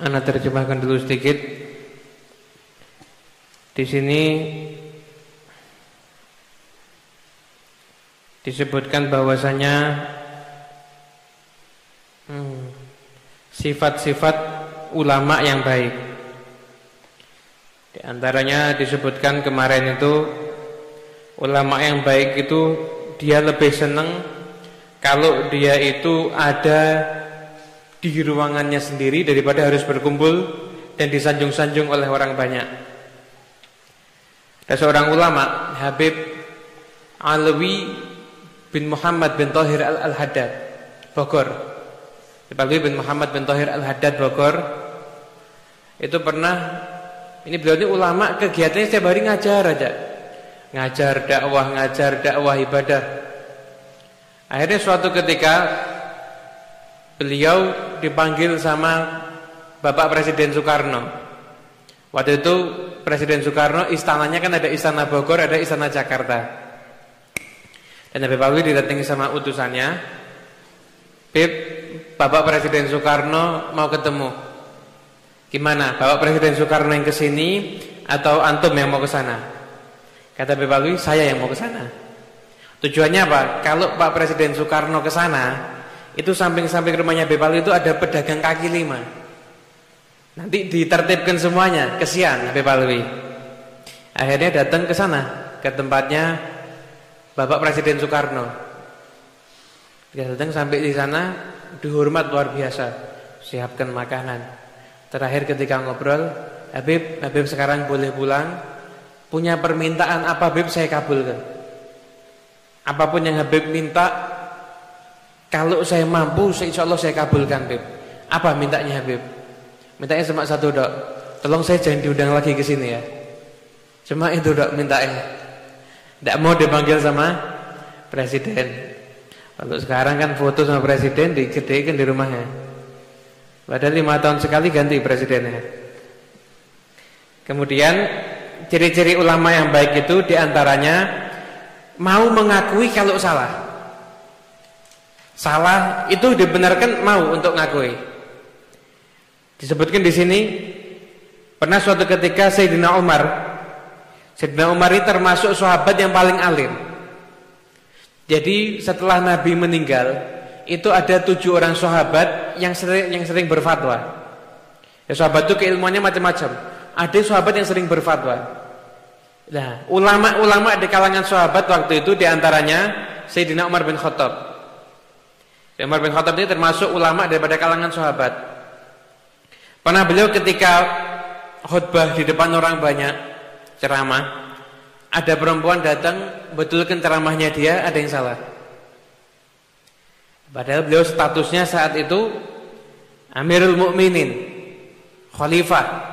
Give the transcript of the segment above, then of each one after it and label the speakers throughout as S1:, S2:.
S1: Anda terjemahkan dulu sedikit. Di sini disebutkan bahwasanya hmm, sifat-sifat hmm, ulama yang baik. Di antaranya disebutkan kemarin itu ulama yang baik itu dia lebih senang kalau dia itu ada di ruangannya sendiri daripada harus berkumpul dan disanjung-sanjung oleh orang banyak. Ada seorang ulama, Habib Alwi bin Muhammad bin Tahir Al-Haddad, Bogor. Habib bin Muhammad bin Tahir Al-Haddad Bogor itu pernah ini beliau ini ulama kegiatannya setiap hari ngajar aja. Ngajar dakwah, ngajar dakwah ibadah. Akhirnya suatu ketika beliau dipanggil sama Bapak Presiden Soekarno. Waktu itu Presiden Soekarno istananya kan ada istana Bogor, ada istana Jakarta. Dan Nabi Pawi didatangi sama utusannya. Bib, Bapak Presiden Soekarno mau ketemu. Gimana? Bapak Presiden Soekarno yang ke sini atau antum yang mau ke sana? Kata Nabi Pawi, saya yang mau ke sana. Tujuannya apa? Kalau Pak Presiden Soekarno ke sana, itu samping-samping rumahnya Bepal itu ada pedagang kaki lima. Nanti ditertibkan semuanya, kesian Bepalwi. Akhirnya datang ke sana, ke tempatnya Bapak Presiden Soekarno. Dia datang sampai di sana, dihormat luar biasa, siapkan makanan. Terakhir ketika ngobrol, Habib, Habib sekarang boleh pulang. Punya permintaan apa Habib saya kabulkan. Apa pun yang Habib minta kalau saya mampu, insya Allah saya kabulkan, Habib. Apa mintanya Habib? Mintanya cuma satu dok. Tolong saya jangan diundang lagi ke sini ya. Cuma itu dok mintanya. Tidak mau dipanggil sama presiden. Kalau sekarang kan foto sama presiden digedekan di rumahnya. Padahal lima tahun sekali ganti presidennya. Kemudian ciri-ciri ulama yang baik itu di antaranya mau mengakui kalau salah. Salah itu dibenarkan mau untuk ngakui. Disebutkan di sini pernah suatu ketika Sayyidina Umar Sayyidina Umar ini termasuk sahabat yang paling alim. Jadi setelah Nabi meninggal itu ada tujuh orang sahabat yang sering yang sering berfatwa. Ya sahabat itu keilmuannya macam-macam. Ada sahabat yang sering berfatwa. Nah, ulama-ulama di kalangan sahabat waktu itu di antaranya Sayyidina Umar bin Khattab. Umar bin Khattab ini termasuk ulama daripada kalangan sahabat. Pernah beliau ketika khutbah di depan orang banyak ceramah, ada perempuan datang betulkan ceramahnya dia ada yang salah. Padahal beliau statusnya saat itu Amirul Mukminin, khalifah.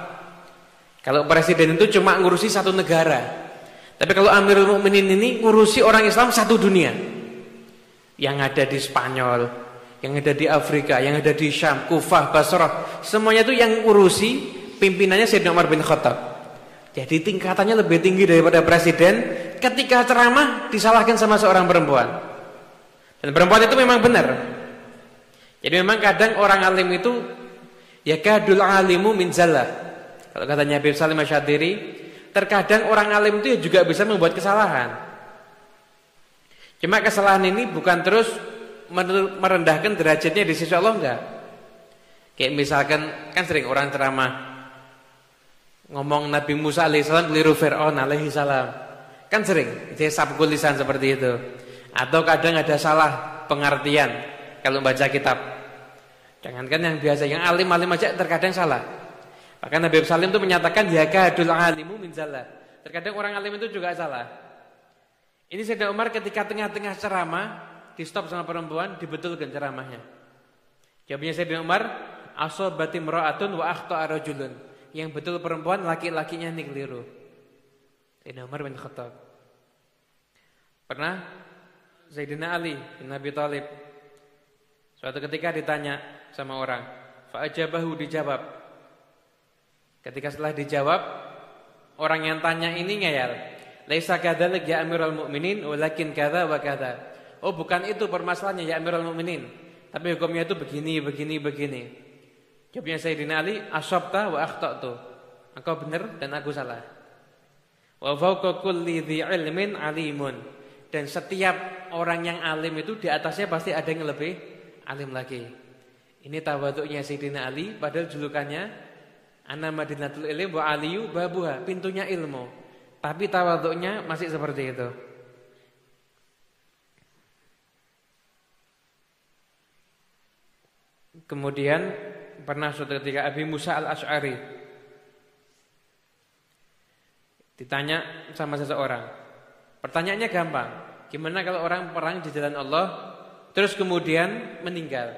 S1: Kalau presiden itu cuma ngurusi satu negara. Tapi kalau Amirul Mukminin ini ngurusi orang Islam satu dunia yang ada di Spanyol, yang ada di Afrika, yang ada di Syam, Kufah, Basrah, semuanya itu yang urusi pimpinannya Sayyidina Umar bin Khattab. Jadi tingkatannya lebih tinggi daripada presiden ketika ceramah disalahkan sama seorang perempuan. Dan perempuan itu memang benar. Jadi memang kadang orang alim itu ya kadul alimu min zallah. Kalau katanya Habib Salim Asyadiri, terkadang orang alim itu juga bisa membuat kesalahan. Cuma kesalahan ini bukan terus merendahkan derajatnya di sisi Allah enggak. Kayak misalkan kan sering orang ceramah ngomong Nabi Musa alaihissalam keliru Fir'aun alaihissalam. Kan sering dia sabkul lisan seperti itu. Atau kadang ada salah pengertian kalau baca kitab. Jangankan yang biasa, yang alim-alim aja terkadang salah. Bahkan Nabi Salim itu menyatakan ya kadul alimu min Terkadang orang alim itu juga salah. Ini Sayyidina Umar ketika tengah-tengah ceramah di stop sama perempuan dibetulkan ceramahnya. Jawabnya Sayyidina Umar, asabati imra'atun wa akhta'a rajulun. Yang betul perempuan laki-lakinya ini keliru. Sayyidina Umar bin Khattab. Pernah Sayyidina Ali bin Abi Thalib suatu ketika ditanya sama orang, fa'ajabahu dijawab. Ketika setelah dijawab, orang yang tanya ini ngeyel. Laisa kadzalik ya Amirul Mukminin walakin kadza wa kadza. Oh, bukan itu permasalahannya ya Amirul Mukminin. Tapi hukumnya itu begini, begini, begini. Jawabnya Sayyidina Ali, "Asabta wa akhtatu." Engkau benar dan aku salah. Wa fawqa kulli dhi ilmin alimun. Dan setiap orang yang alim itu di atasnya pasti ada yang lebih alim lagi. Ini tawaduknya Sayyidina Ali padahal julukannya Ana Madinatul Ilm wa Aliyu babuha, pintunya ilmu. Tapi tawaduknya masih seperti itu. Kemudian pernah suatu ketika Abi Musa al-Ash'ari ditanya sama seseorang. Pertanyaannya gampang. Gimana kalau orang perang di jalan Allah terus kemudian meninggal?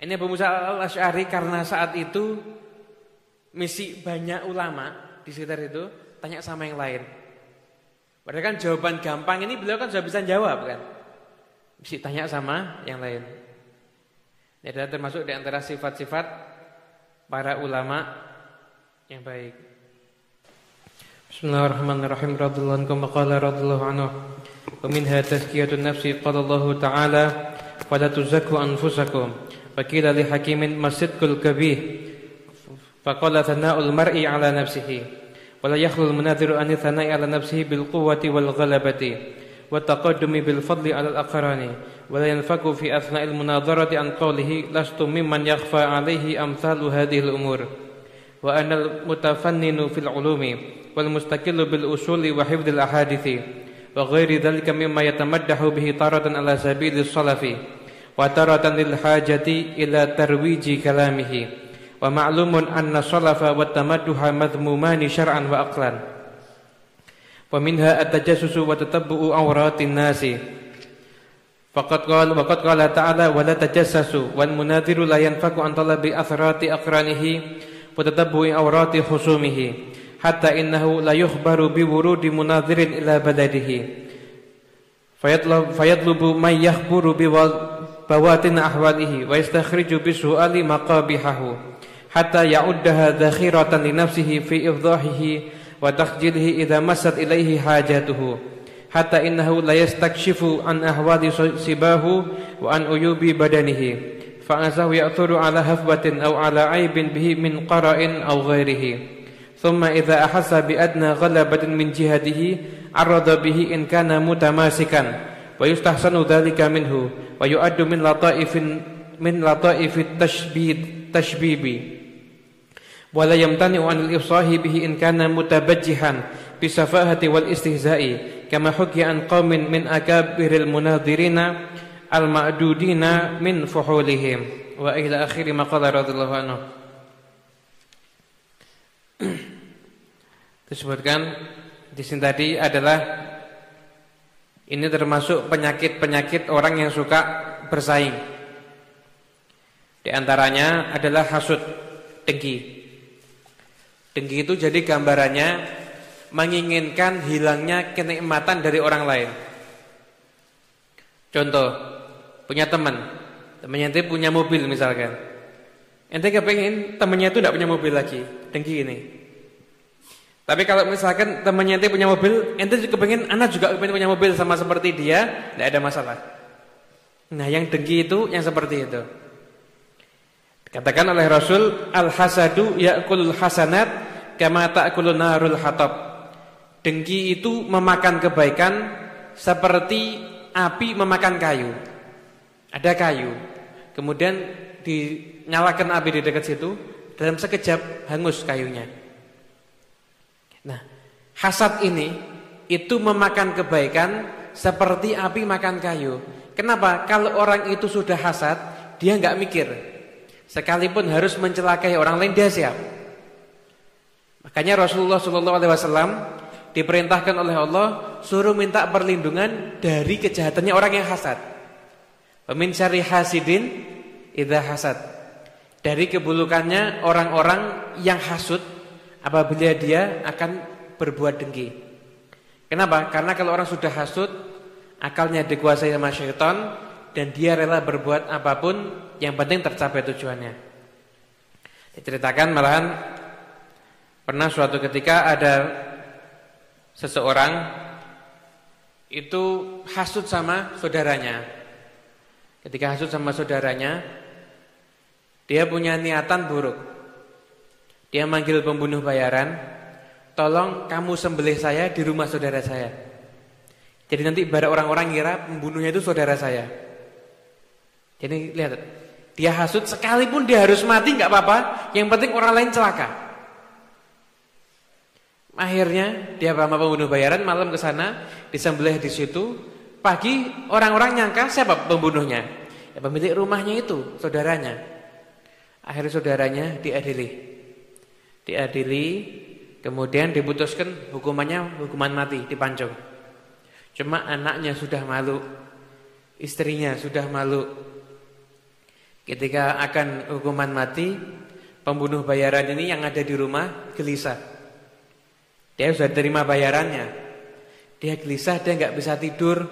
S1: Ini Abu Musa al-Ash'ari karena saat itu misi banyak ulama di sekitar itu tanya sama yang lain. Padahal kan jawaban gampang ini beliau kan sudah bisa jawab kan. Mesti tanya sama yang lain. Ini adalah termasuk di antara sifat-sifat para ulama yang baik. Bismillahirrahmanirrahim. Radhiyallahu anhu qala radhiyallahu anhu. Wa minha tazkiyatun nafsi qala Allah Ta'ala wa la tuzakku anfusakum. Wa qila li hakimin masidqul kabih. Faqala thana'ul mar'i 'ala nafsihi. Al-munadhiru an thana'i 'ala nafsihi bil quwwati wal ghalabati. والتقدم بالفضل على الأقران ولا ينفك في أثناء المناظرة عن قوله لست ممن يخفى عليه أمثال هذه الأمور وأنا المتفنن في العلوم والمستقل بالأصول وحفظ الأحاديث وغير ذلك مما يتمدح به تارة على سبيل الصلف وتارة للحاجة إلى ترويج كلامه Wa ma'lumun anna salafa wa tamadduha madhmumani syar'an wa aqlan. Wa minha atajassusu wa tatabbu'u awratin nasi. Faqad qala wa qad qala ta'ala wa la tajassasu wal munadiru la yanfaku an talabi athrati aqranihi wa tatabbu'i awrati khusumihi hatta innahu la yukhbaru bi wurudi munadirin ila baladihi. Fayatlub fayatlubu may yakhburu bi bawatin ahwalihi wa yastakhriju bi su'ali maqabihahu takhjilihi idza masat ilaihi hajatuhu hatta innahu la yastakshifu an ahwali sibahu wa an uyubi badanihi fa azahu ya'thuru ala hafbatin aw ala aibin bihi min qara'in aw ghairihi thumma idza ahassa bi adna ghalabatin min jihadihi arada bihi in kana mutamasikan wa yustahsanu dhalika minhu wa yu'addu min lataifin min lataifit tashbid tashbibi wala yamtani'u 'anil ifsahi bihi in kana mutabajjihan bisafahati wal istihza'i kama hukiya an qaumin min akabiril munadhirina al ma'dudina min fuhulihim wa ila akhiri maqala radhiyallahu anhu disebutkan di sini tadi adalah ini termasuk penyakit-penyakit orang yang suka bersaing. Di antaranya adalah hasud, dengki. Dengki itu jadi gambarannya menginginkan hilangnya kenikmatan dari orang lain. Contoh, punya teman, temannya itu punya mobil misalkan. Ente kepengen temannya itu tidak punya mobil lagi, dengki ini. Tapi kalau misalkan temannya itu punya mobil, ente juga kepengen anak juga pengen punya mobil sama seperti dia, tidak ada masalah. Nah, yang dengki itu yang seperti itu. Katakan oleh Rasul, al-hasadu ya'kulul hasanat kama ta'kulun narul hatab. Dengki itu memakan kebaikan seperti api memakan kayu. Ada kayu, kemudian dinyalakan api di dekat situ, dalam sekejap hangus kayunya. Nah, hasad ini itu memakan kebaikan seperti api makan kayu. Kenapa? Kalau orang itu sudah hasad, dia nggak mikir sekalipun harus mencelakai orang lain dia siap. Makanya Rasulullah Shallallahu Alaihi Wasallam diperintahkan oleh Allah suruh minta perlindungan dari kejahatannya orang yang hasad. Pemin syari hasidin idha hasad. Dari keburukannya orang-orang yang hasud apabila dia akan berbuat dengki. Kenapa? Karena kalau orang sudah hasud, akalnya dikuasai sama syaitan dan dia rela berbuat apa pun yang penting tercapai tujuannya. Diceritakan malahan pernah suatu ketika ada seseorang itu hasut sama saudaranya. Ketika hasut sama saudaranya, Dia punya niatan buruk. Dia manggil pembunuh bayaran, "Tolong kamu sembelih saya di rumah saudara saya." Jadi nanti pada orang-orang kira pembunuhnya itu saudara saya. Jadi lihat, dia hasut sekalipun dia harus mati nggak apa-apa, yang penting orang lain celaka. Akhirnya dia sama pembunuh bayaran malam ke sana, disembelih di situ. Pagi orang-orang nyangka siapa pembunuhnya? Ya pemilik rumahnya itu, saudaranya. Akhirnya saudaranya diadili. Diadili, kemudian diputuskan hukumannya hukuman mati, dipancung. Cuma anaknya sudah malu, istrinya sudah malu. Ketika akan hukuman mati, pembunuh bayaran ini yang ada di rumah gelisah. Dia sudah terima bayarannya. Dia gelisah, dia nggak bisa tidur,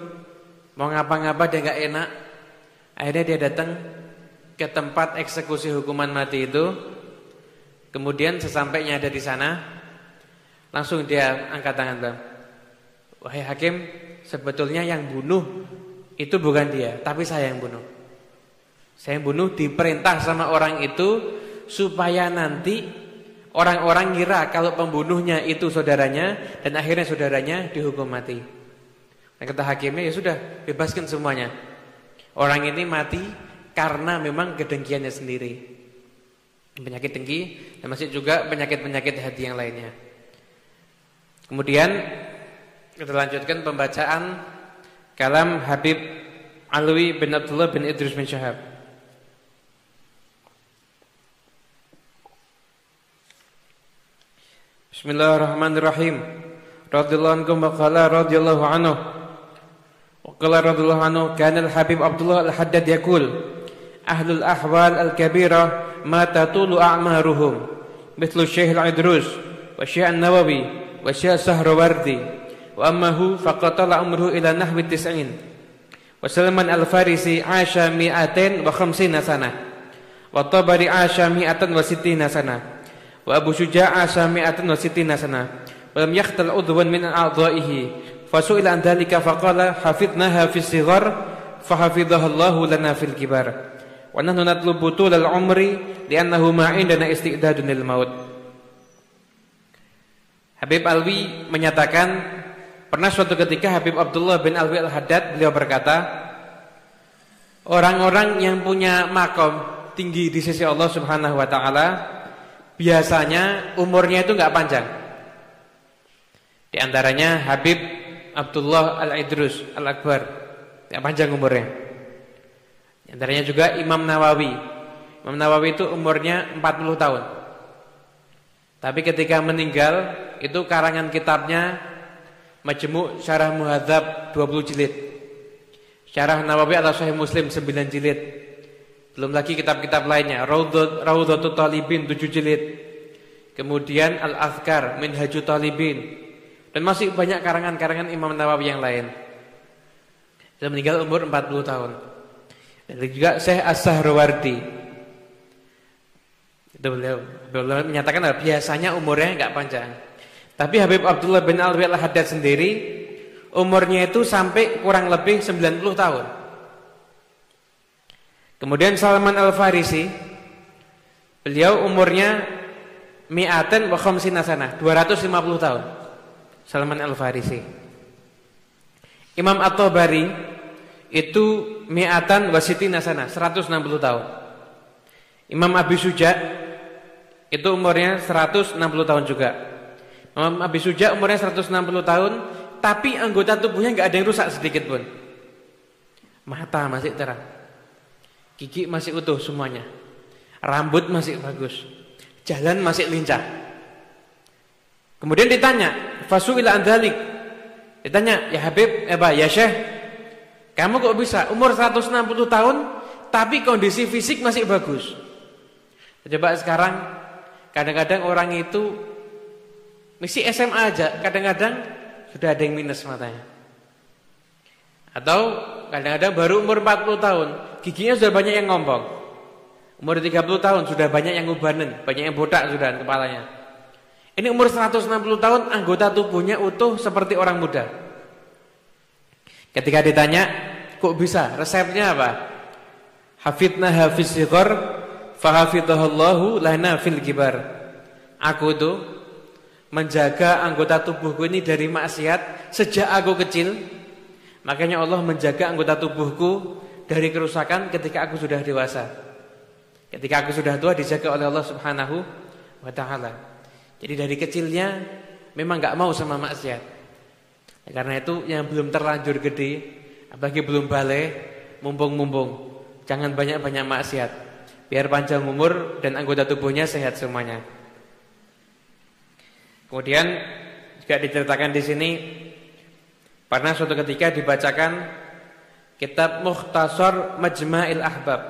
S1: mau ngapa-ngapa dia nggak enak. Akhirnya dia datang ke tempat eksekusi hukuman mati itu. Kemudian sesampainya ada di sana, langsung dia angkat tangan bang. Wahai hakim, sebetulnya yang bunuh itu bukan dia, tapi saya yang bunuh. Saya bunuh diperintah sama orang itu supaya nanti orang-orang ngira kalau pembunuhnya itu saudaranya dan akhirnya saudaranya dihukum mati. Dan kata hakimnya ya sudah bebaskan semuanya. Orang ini mati karena memang kedengkiannya sendiri. Penyakit dengki dan masih juga penyakit-penyakit hati yang lainnya. Kemudian kita lanjutkan pembacaan kalam Habib Alwi bin Abdullah bin Idris bin Syahab. Bismillahirrahmanirrahim. Radhiyallahu anhu wa qala radhiyallahu anhu. Wa qala radhiyallahu anhu kana al-Habib Abdullah al-Haddad yaqul ahlul ahwal al-kabira ma tatulu a'maruhum mithlu Syekh al-Idrus wa Syekh an-Nawawi wa Syekh Sahrawardi wa ammahu faqatala umruhu ila nahwi tis'in wa Salman al-Farisi asha mi'atin wa khamsina sanah wa Tabari asha mi'atan wa Abu Syuja' asha mi'atan wa sittina sanah wa lam yakhtal udwan min a'dha'ihi. Fasu'ila an dhalika faqala hafidnaha fi sighar fahafidhaha Allahu lana fil kibar. Wa nahnu natlubu tulal umri li'annahu ma indana istidadun lil maut. Habib Alwi menyatakan pernah suatu ketika Habib Abdullah bin Alwi Al-Haddad beliau berkata orang-orang yang punya makom tinggi di sisi Allah Subhanahu wa taala biasanya umurnya itu enggak panjang. Di antaranya Habib Abdullah Al-Idrus Al-Akbar. Enggak panjang umurnya. Antaranya juga Imam Nawawi. Imam Nawawi itu umurnya 40 tahun. Tapi ketika meninggal itu karangan kitabnya Majmu' Syarah Muhadzab 20 jilid. Syarah Nawawi atau Sahih Muslim 9 jilid. Belum lagi kitab-kitab lainnya, Raudhatul Talibin 7 jilid. Kemudian Al-Azkar, Minhajut Talibin. Dan masih banyak karangan-karangan Imam Nawawi yang lain. Dia meninggal umur 40 tahun. Dan juga Syekh As-Sahrawardi. Beliau, beliau menyatakan bahwa biasanya umurnya enggak panjang. Tapi Habib Abdullah bin Alwi Al-Haddad sendiri umurnya itu sampai kurang lebih 90 tahun. Kemudian Salman Al-Farisi beliau umurnya mi'atan wa khamsina sana, 250 tahun. Salman Al-Farisi. Imam At-Tabari itu mi'atan wasitina sana 160 tahun. Imam Abi Suja itu umurnya 160 tahun juga. Imam Abi Suja umurnya 160 tahun, tapi anggota tubuhnya nggak ada yang rusak sedikit pun. Mata masih terang. Gigi masih utuh semuanya. Rambut masih bagus. Jalan masih lincah. Kemudian ditanya, "Fasuila andalik?" Ditanya, "Ya Habib, eh ya Syekh, kamu kok bisa umur 160 tahun tapi kondisi fisik masih bagus. Coba sekarang kadang-kadang orang itu misi SMA aja, kadang-kadang sudah ada yang minus matanya. Atau kadang-kadang baru umur 40 tahun, giginya sudah banyak yang ngompong. Umur 30 tahun sudah banyak yang ngubanen, banyak yang botak sudah kepalanya. Ini umur 160 tahun anggota tubuhnya utuh seperti orang muda. Ketika ditanya, kok bisa? Resepnya apa? Hafidna hafiz sighar, fahafidhahallahu lana fil kibar. Aku tuh menjaga anggota tubuhku ini dari maksiat sejak aku kecil. Makanya Allah menjaga anggota tubuhku dari kerusakan ketika aku sudah dewasa. Ketika aku sudah tua dijaga oleh Allah Subhanahu wa taala. Jadi dari kecilnya memang nggak mau sama maksiat. Karena itu yang belum terlanjur gede, apalagi belum balik, mumpung-mumpung jangan banyak-banyak maksiat. Biar panjang umur dan anggota tubuhnya sehat semuanya. Kemudian juga diceritakan di sini pernah suatu ketika dibacakan kitab Mukhtasar Majma'il Ahbab.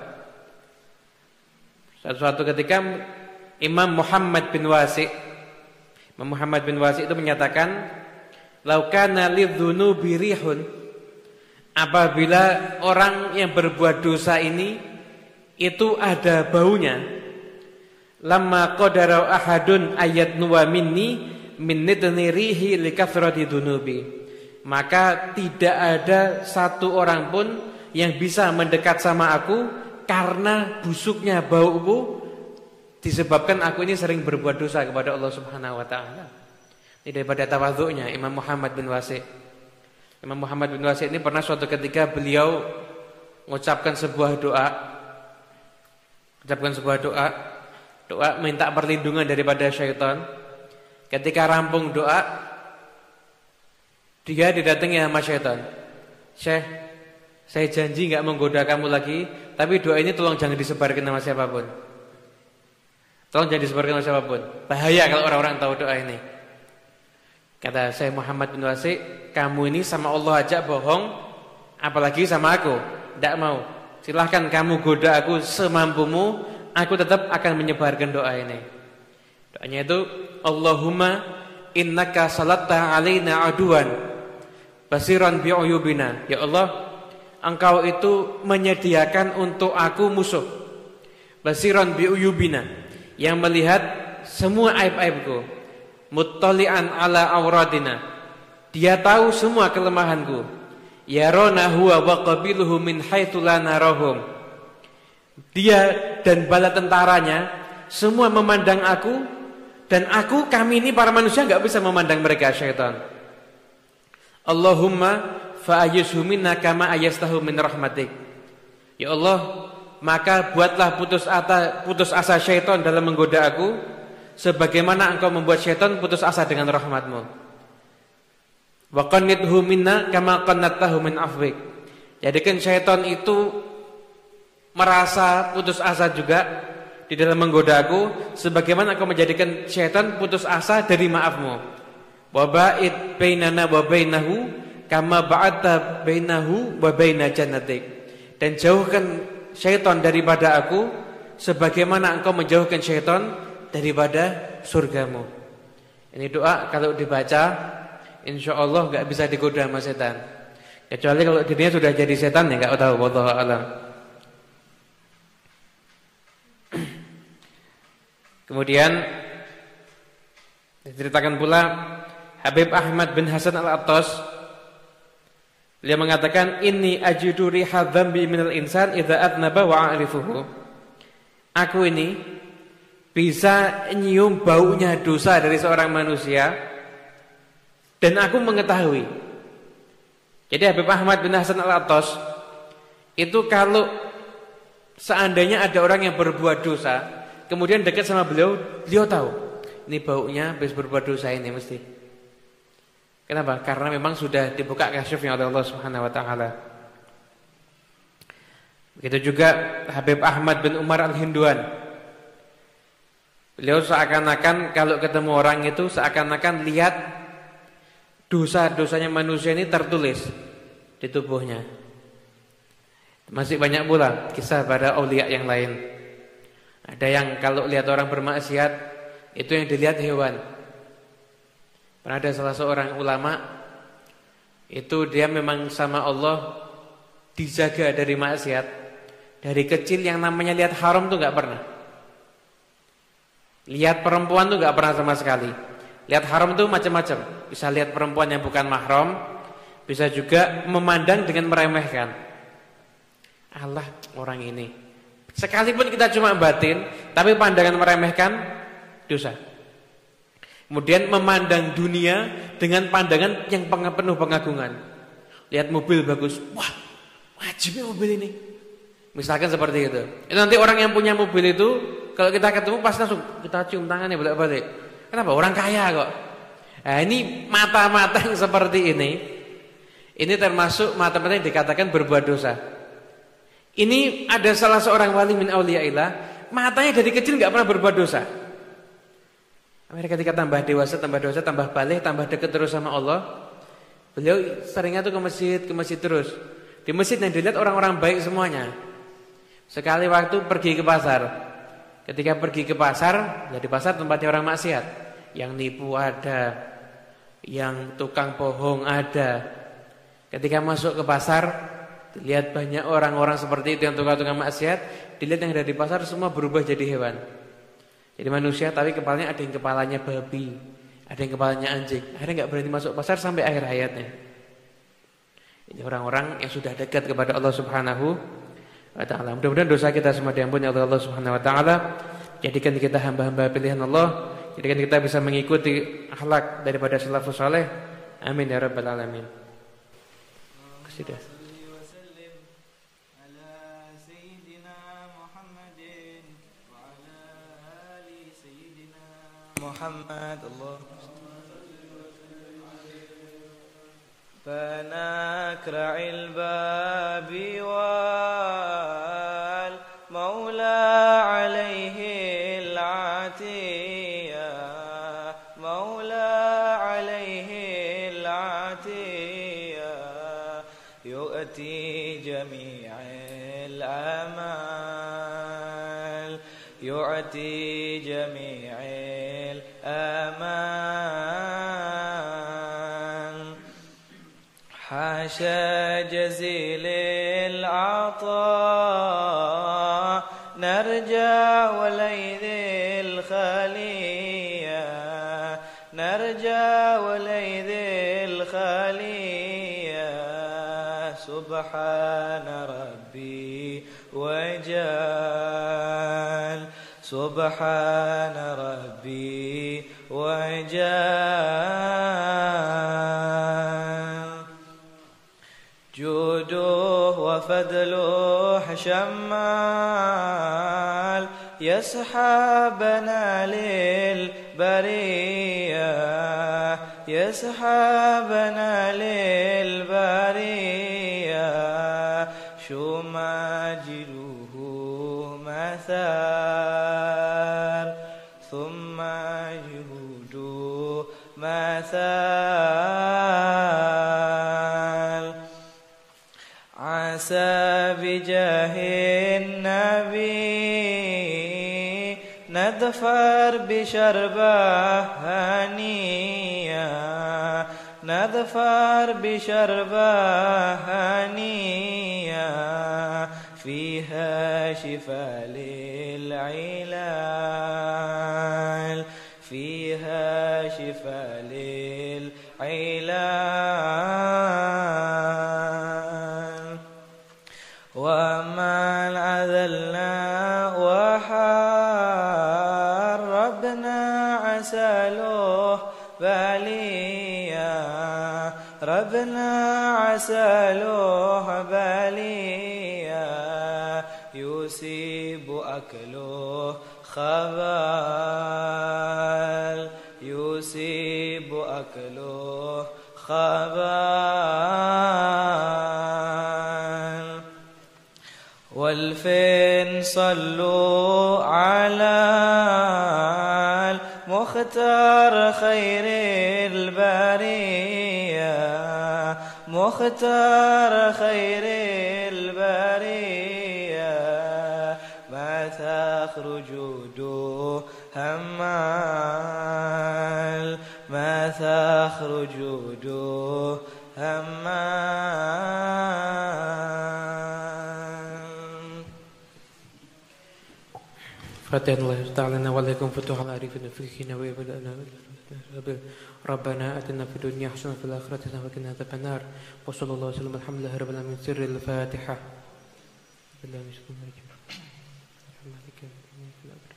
S1: Suatu ketika Imam Muhammad bin Wasi' Imam Muhammad bin Wasi' itu menyatakan laukana lidzunubi rihun apabila orang yang berbuat dosa ini itu ada baunya lamma qadara ahadun ayat nuwa minni min nidni rihi likathrati dunubi maka tidak ada satu orang pun yang bisa mendekat sama aku karena busuknya bauku disebabkan aku ini sering berbuat dosa kepada Allah Subhanahu wa taala. Ini daripada tawadhu'nya Imam Muhammad bin Wasi'. Imam Muhammad bin Wasi' ini pernah suatu ketika beliau mengucapkan sebuah doa ucapkan sebuah doa, doa minta perlindungan daripada syaitan. Ketika rampung doa, dia didatangi sama syaitan. Syekh, saya janji nggak menggoda kamu lagi, tapi doa ini tolong jangan disebarkan sama siapa pun. Tolong jangan disebarkan sama siapa pun. Bahaya kalau orang-orang tahu doa ini. Kata saya Muhammad bin Wasi, kamu ini sama Allah aja bohong, apalagi sama aku. Tidak mau. Silahkan kamu goda aku semampumu, aku tetap akan menyebarkan doa ini. Doanya itu Allahumma innaka salatta alaina aduan basiran bi'uyubina. Ya Allah, Engkau itu menyediakan untuk aku musuh. Basiran bi'uyubina yang melihat semua aib-aibku. Muttali'an ala auradina. Dia tahu semua kelemahanku. Yarona huwa wa qabiluhu min haitsu la. Dia dan bala tentaranya semua memandang aku dan aku kami ini para manusia enggak bisa memandang mereka syaitan. Allahumma fa'ayyushu minna kama ayastahu min rahmatik. Ya Allah, maka buatlah putus asa putus asa syaitan dalam menggoda aku sebagaimana engkau membuat syaitan putus asa dengan rahmatmu. Wa qannithu minna kama qannattahu min afwik. Jadikan syaitan itu merasa putus asa juga di dalam menggoda aku sebagaimana aku menjadikan syaitan putus asa dari maafmu. Wa ba'id bainana wa bainahu kama ba'adta bainahu wa baina jannatik. Dan jauhkan syaitan daripada aku sebagaimana engkau menjauhkan syaitan daripada surgamu. Ini doa kalau dibaca insya Allah nggak bisa digoda sama setan. Kecuali kalau dirinya sudah jadi setan ya nggak tahu. Wallahu alam. Kemudian diceritakan pula Habib Ahmad bin Hasan Al-Attas dia mengatakan ini ajidu riha dzambi minal insan idza adnaba wa a'rifuhu. Aku ini bisa nyium baunya dosa dari seorang manusia dan aku mengetahui. Jadi Habib Ahmad bin Hasan Al-Attas itu kalau seandainya ada orang yang berbuat dosa, kemudian dekat sama beliau, beliau tahu ini baunya habis berbuat dosa ini mesti. Kenapa? Karena memang sudah dibuka kasyufnya oleh Allah Subhanahu wa taala. Begitu juga Habib Ahmad bin Umar Al-Hinduan. Beliau seakan-akan kalau ketemu orang itu seakan-akan lihat dosa-dosanya manusia ini tertulis di tubuhnya. Masih banyak pula kisah pada aulia yang lain. Ada yang kalau lihat orang bermaksiat itu yang dilihat hewan. Pernah ada salah seorang ulama itu dia memang sama Allah dijaga dari maksiat. Dari kecil yang namanya lihat haram tuh nggak pernah. Lihat perempuan tuh nggak pernah sama sekali. Lihat haram itu macam-macam. Bisa lihat perempuan yang bukan mahram, bisa juga memandang dengan meremehkan. Allah orang ini Sekalipun kita cuma batin, tapi pandangan meremehkan dosa. Kemudian memandang dunia dengan pandangan yang penuh pengagungan. Lihat mobil bagus, wah wajibnya mobil ini. Misalkan seperti itu. Itu nanti orang yang punya mobil itu kalau kita ketemu pasti langsung kita cium tangannya bolak-balik. Kenapa? Orang kaya kok. Nah, ini mata-mata yang seperti ini ini termasuk mata-mata yang dikatakan berbuat dosa. Ini ada salah seorang wali min auliyaillah, matanya dari kecil nggak pernah berbuat dosa. Mereka ketika tambah dewasa, tambah dewasa, tambah balik, tambah dekat terus sama Allah. Beliau seringnya tuh ke masjid, ke masjid terus. Di masjid yang dilihat orang-orang baik semuanya. Sekali waktu pergi ke pasar. Ketika pergi ke pasar, ya pasar tempatnya orang maksiat. Yang nipu ada, yang tukang bohong ada. Ketika masuk ke pasar, dilihat banyak orang-orang seperti itu yang tukang-tukang maksiat, dilihat yang ada di pasar semua berubah jadi hewan. Jadi manusia tapi kepalanya ada yang kepalanya babi, ada yang kepalanya anjing. Akhirnya nggak berani masuk pasar sampai akhir hayatnya. Ini orang-orang yang sudah dekat kepada Allah Subhanahu wa taala. Mudah-mudahan dosa kita semua diampuni oleh Allah Subhanahu wa taala. Jadikan kita hamba-hamba pilihan Allah. Jadikan kita bisa mengikuti akhlak daripada salafus saleh. Amin ya rabbal alamin. سيدنا
S2: محمد الله فناكرع الباب و عشا جزيل العطاء نرجى وليذ الخلية. نرجى وليذ الخلية. سبحان ربي وجل. سبحان ربي وجل. وفضله شمال يسحبنا للبرية يسحبنا للبرية. شو ماجده بجاه النبي نظفر بشربه هنيا نظفر بشربه هنيا فيها شفاء للعلال. فيها شفاء للعلال. ربنا عساله باليا يصيب أكله خبال يصيب أكله خبال. والفين صلوا على المختار خير مختار خير البرية ما تخرج دو همال ما تخرج دو
S1: فاتن الله تعالىنا ولكم فتوح العارفين فينا ويبدأنا ربنا أتنا في الدنيا حسنة في الآخرة حسنة وقنا عذاب النار. وصلى الله وسلم الحمد لله رب العالمين. سر الفاتحة. بالله من الشيطان الرجيم رحمتك في الأمر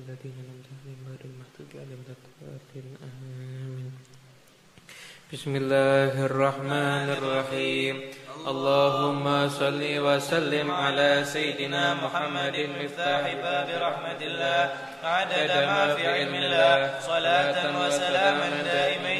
S1: الذين لم تهدهم غير المهتدين آمين بسم الله الرحمن الرحيم. اللهم صل وسلم على سيدنا محمد مفتاح باب رحمة الله.
S2: عدد ما في علم الله. صلاة وسلاما دائمين.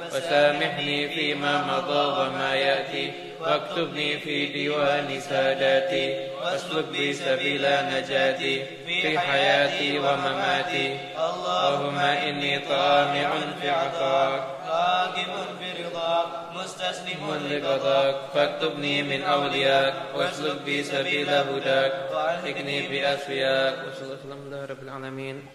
S2: وسامحني فيما مضى وما يأتي واكتبني في ديوان ساداتي واسلك بي سبيل نجاتي في حياتي ومماتي. اللهم إني طامع في عطاك راغب في رضاك مستسلم لقضاك. فاكتبني من أولياك واسلك بي سبيل هداك. وألحقني بأسفياك.
S1: وصلى الله رب العالمين.